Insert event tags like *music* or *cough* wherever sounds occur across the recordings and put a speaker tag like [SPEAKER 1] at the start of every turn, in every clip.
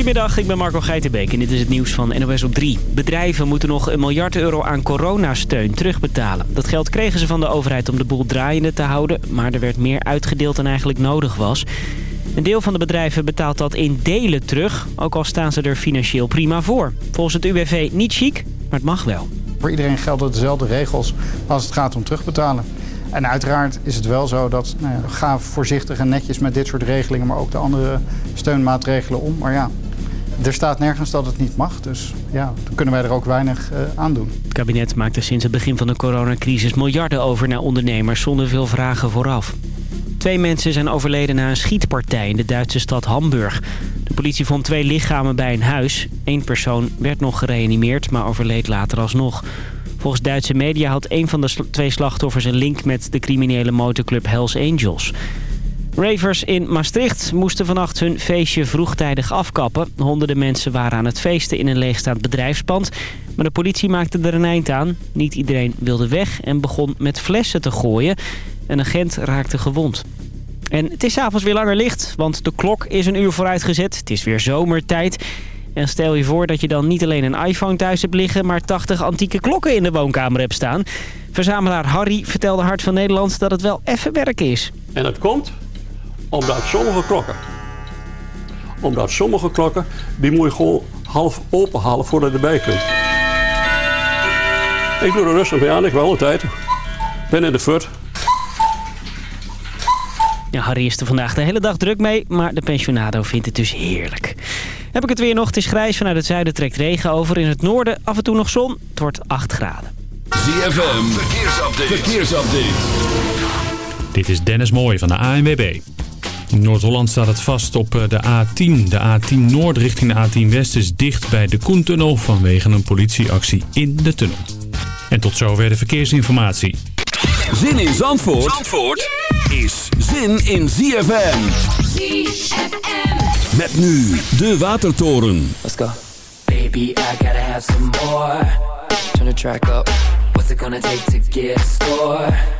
[SPEAKER 1] Goedemiddag, ik ben Marco Geitenbeek en dit is het nieuws van NOS op 3. Bedrijven moeten nog een miljard euro aan coronasteun terugbetalen. Dat geld kregen ze van de overheid om de boel draaiende te houden... maar er werd meer uitgedeeld dan eigenlijk nodig was. Een deel van de bedrijven betaalt dat in delen terug... ook al staan ze er financieel prima voor. Volgens het UWV niet chic, maar het mag wel.
[SPEAKER 2] Voor iedereen gelden dezelfde regels als het gaat om terugbetalen. En uiteraard is het wel zo dat, nou ja, ga voorzichtig en netjes met dit soort regelingen, maar ook de andere steunmaatregelen om. Maar ja, er staat nergens dat het niet mag, dus ja, dan kunnen wij er ook weinig uh, aan doen.
[SPEAKER 1] Het kabinet maakte sinds het begin van de coronacrisis miljarden over naar ondernemers zonder veel vragen vooraf. Twee mensen zijn overleden na een schietpartij in de Duitse stad Hamburg. De politie vond twee lichamen bij een huis. Eén persoon werd nog gereanimeerd, maar overleed later alsnog. Volgens Duitse media had een van de twee slachtoffers een link met de criminele motorclub Hells Angels. Ravers in Maastricht moesten vannacht hun feestje vroegtijdig afkappen. Honderden mensen waren aan het feesten in een leegstaand bedrijfspand. Maar de politie maakte er een eind aan. Niet iedereen wilde weg en begon met flessen te gooien. Een agent raakte gewond. En het is avonds weer langer licht, want de klok is een uur vooruitgezet. Het is weer zomertijd. En stel je voor dat je dan niet alleen een iPhone thuis hebt liggen... maar 80 antieke klokken in de woonkamer hebt staan. Verzamelaar Harry vertelde Hart van Nederland dat het wel even werk is.
[SPEAKER 3] En dat komt omdat sommige klokken... omdat sommige klokken, die moet je gewoon half open halen voordat je erbij kunt. Ik doe er rustig mee aan, ik wel een tijd. ben in de fut.
[SPEAKER 1] Ja, Harry is er vandaag de hele dag druk mee, maar de pensionado vindt het dus heerlijk. Heb ik het weer nog, het is grijs, vanuit het zuiden trekt regen over. In het noorden af en toe nog zon, het wordt 8 graden.
[SPEAKER 4] ZFM, verkeersupdate. verkeersupdate.
[SPEAKER 5] Dit is Dennis Mooij van de ANWB. In Noord-Holland staat het vast op eh, de A10. De A10 Noord richting de A10 West is dicht bij de Koentunnel vanwege een politieactie in de tunnel. En tot zover de verkeersinformatie.
[SPEAKER 4] Zin in Zandvoort, Zandvoort is zin in ZFM. ZFM. Met nu de Watertoren.
[SPEAKER 6] Let's go. Baby, I gotta have some more. Turn the track up. What's it gonna take to get a score?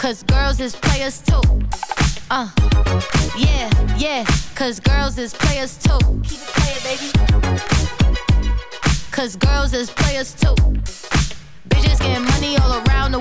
[SPEAKER 7] cause girls is players too. Uh, yeah, yeah, cause girls is players too. Keep it playing, baby. Cause girls is players too.
[SPEAKER 8] Bitches getting money all around the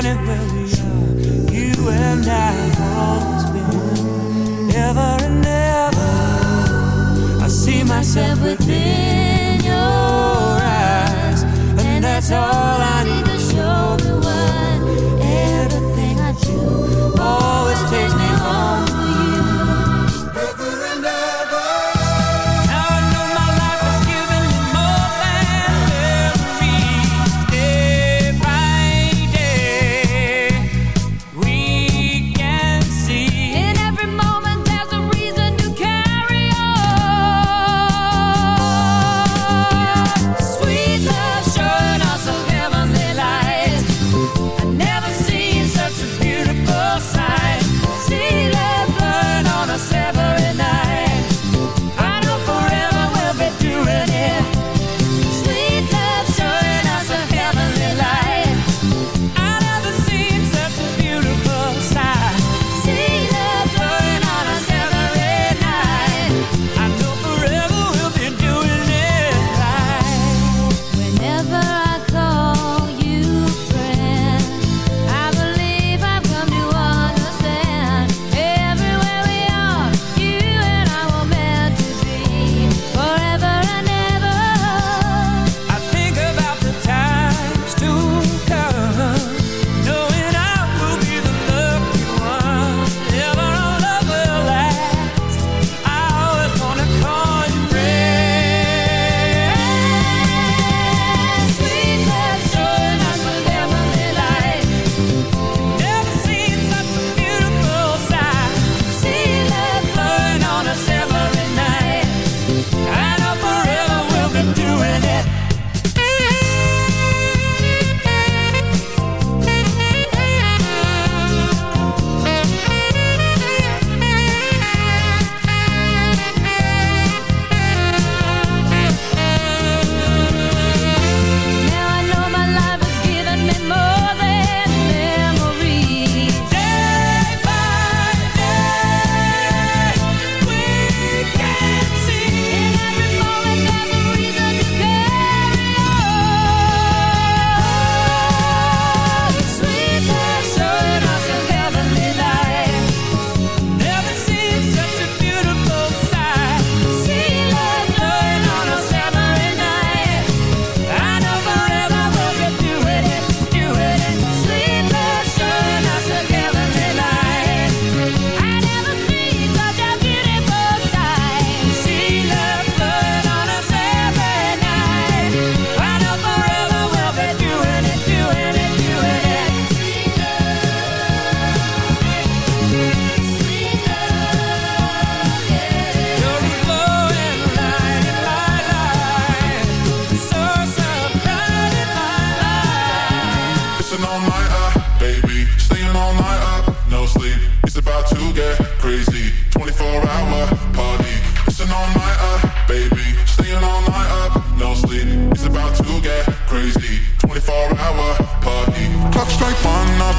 [SPEAKER 9] standing where we are. You and I have always been, ever and ever. I see myself within your eyes, and that's all.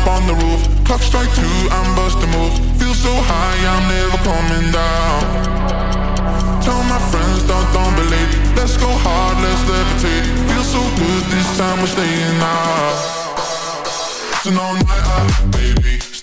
[SPEAKER 7] on
[SPEAKER 9] the
[SPEAKER 10] roof. Clock strike two, I'm busting move. Feel so high, I'm never coming down. Tell my friends, don't, don't believe. Let's go hard, let's levitate. Feel so good, this time we're staying out. So no night out, baby.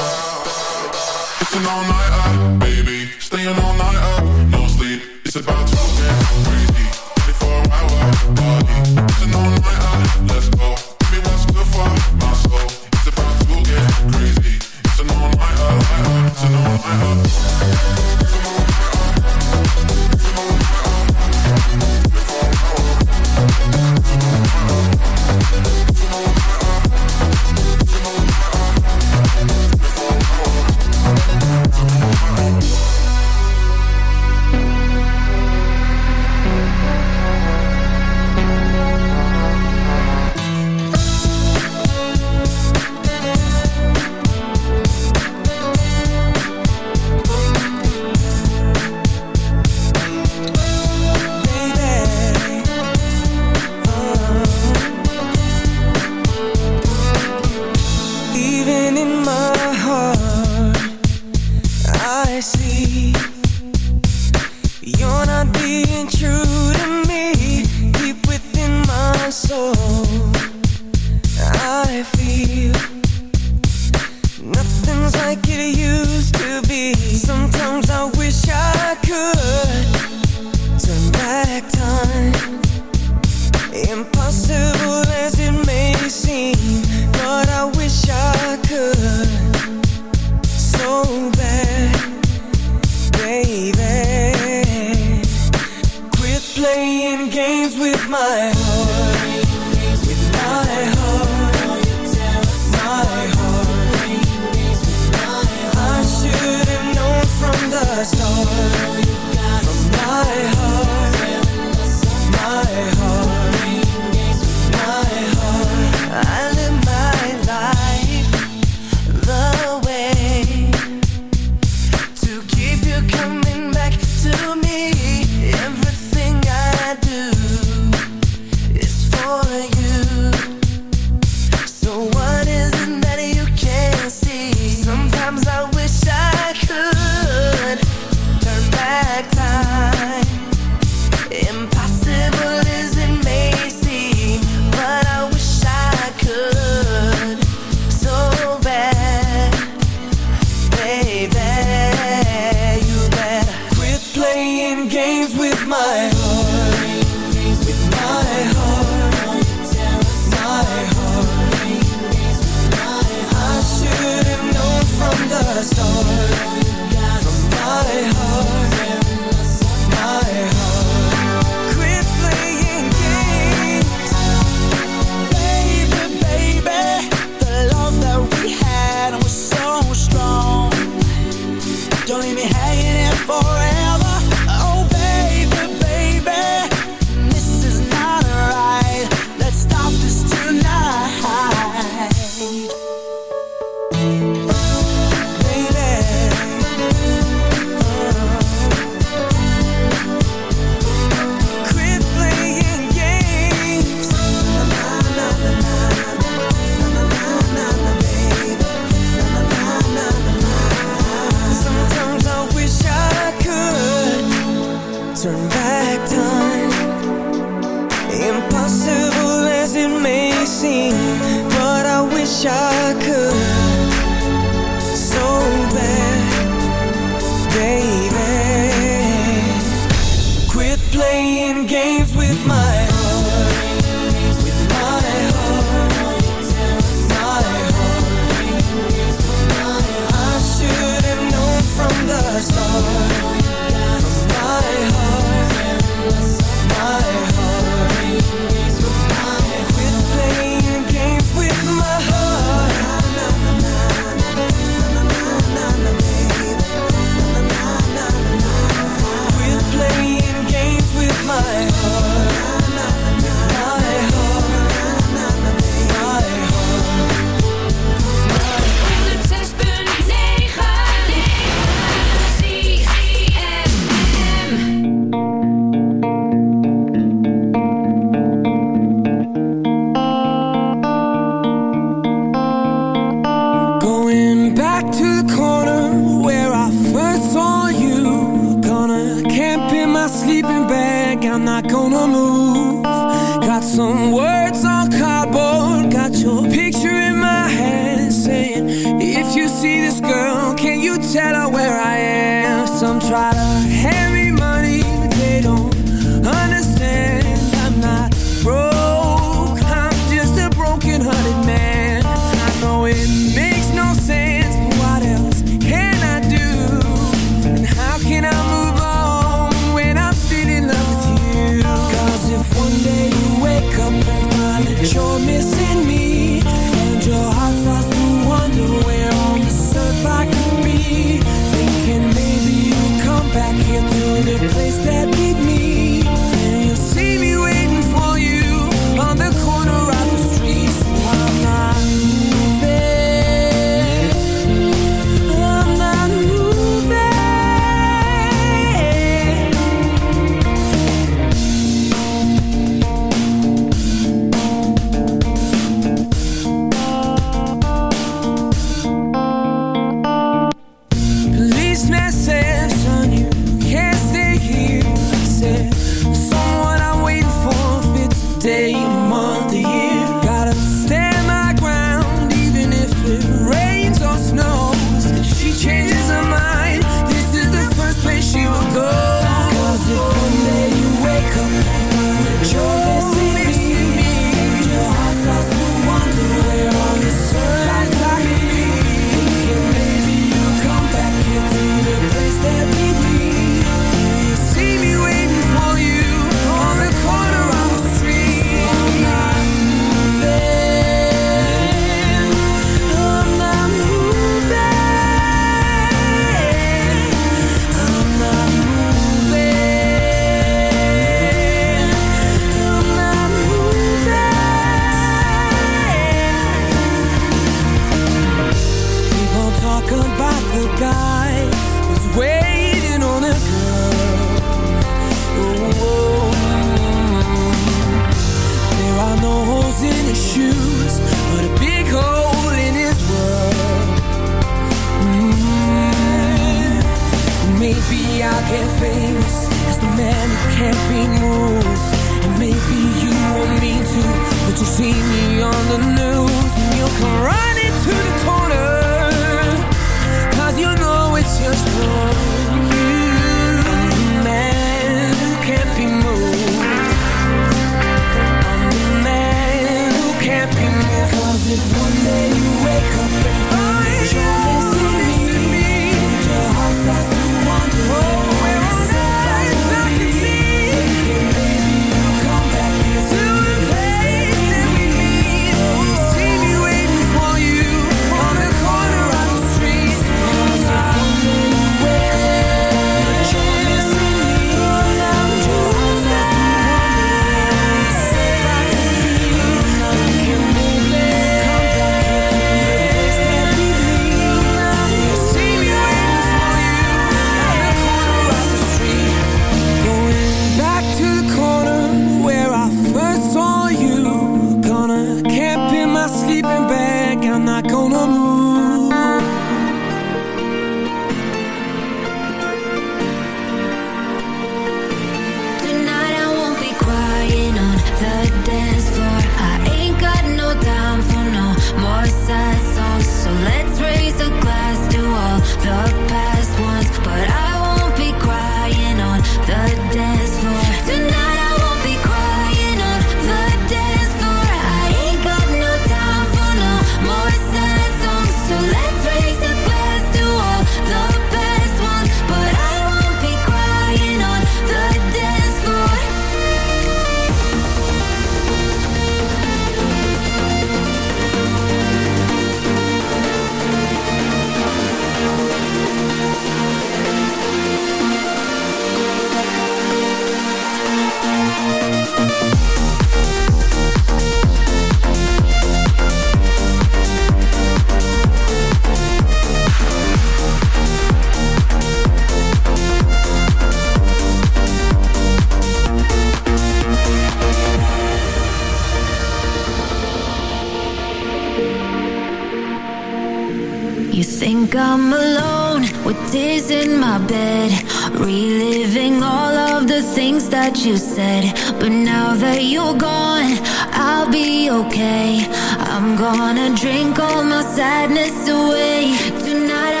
[SPEAKER 11] Think I'm alone with tears in my bed Reliving all of the things that you said. But now that you're gone, I'll be okay. I'm gonna drink all my sadness away. Tonight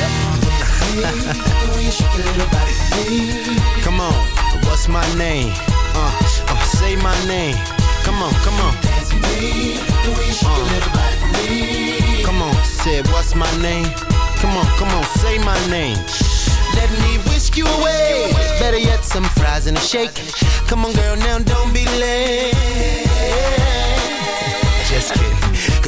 [SPEAKER 12] *laughs*
[SPEAKER 8] come on,
[SPEAKER 13] what's my name? Uh, uh, say my name. Come on, come on. Uh, come on, say what's my name? Come on, come on, say my name. Let me whisk you away. Better yet, some fries and a shake. Come on, girl, now don't be late. Just kidding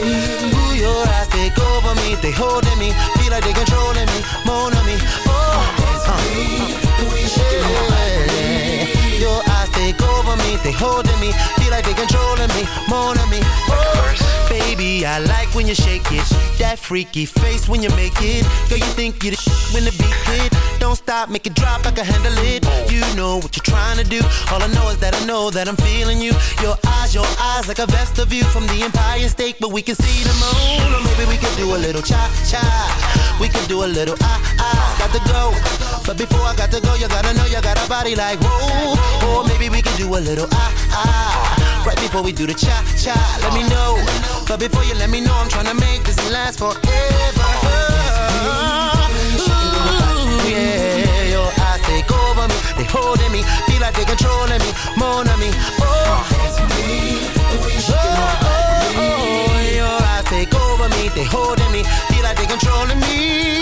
[SPEAKER 13] Ooh, your eyes take over me, they holding me, feel like they controlling me, moaning me. Oh, that's uh, me, we should they holding me, feel like they controlling me, more than me. Oh, baby, I like when you shake it, that freaky face when you make it. Girl, you think you're the shit when the beat hit. Don't stop, make it drop, I can handle it. Oh. You know what you're trying to do. All I know is that I know that I'm feeling you. Your eyes, your eyes, like a vest of you from the Empire State, but we can see the moon. Or maybe we can do a little cha cha. We can do a little ah ah. Got to go but before I got to go, you gotta know you got a body like whoa. Or maybe we could do a little ah ah. Right before we do the cha cha. Let me know, but before you let me know, I'm trying to make this last forever. Ooh, yeah, your eyes take over me, they holding me, feel like they controlling me, more than me. Oh, oh, oh, oh, your eyes take over me, they holding me, feel like they controlling me.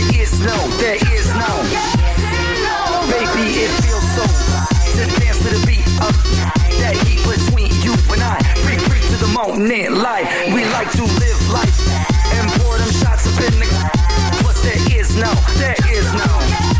[SPEAKER 14] There is no, there is no. Baby, it feels so to dance to the beat of that heat between you and I. Free, free to the moment, light. We like to live life and pour them shots up in the. But there is no, there is no.